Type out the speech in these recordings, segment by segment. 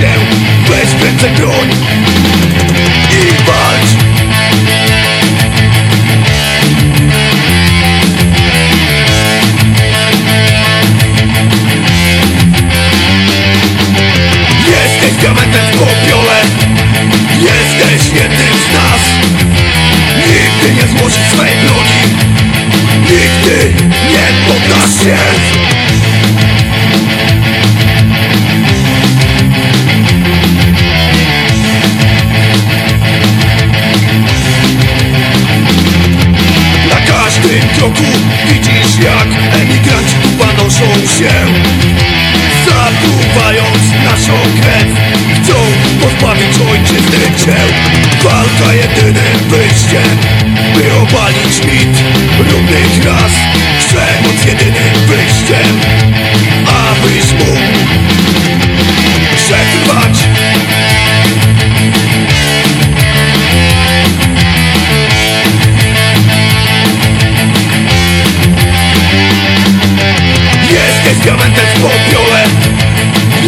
się Weź w ręce broń I walcz. Jesteś diamentem w popiole Jesteś jednym z nas. Nigdy nie złożysz swej broni Nigdy nie poddasz się Naszą krew Chcą pozbawić ojczyzny dzieł Walka jedynym wyjściem By obalić mit. Równych ras Przemoc jedynym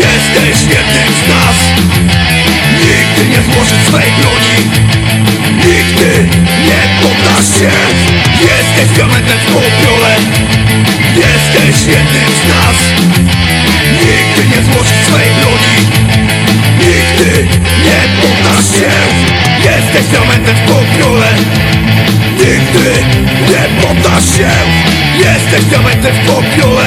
Jesteś jednym z nas. Nigdy nie złożysz swej broni. Nigdy nie poddasz się. Jesteś diamentem w popiole. Jesteś jednym z nas. Nigdy nie złożysz swej broni. Nigdy nie poddasz się. Jesteś diamentem w popiole. Nigdy nie poddasz się. Jesteś diamentem w popiole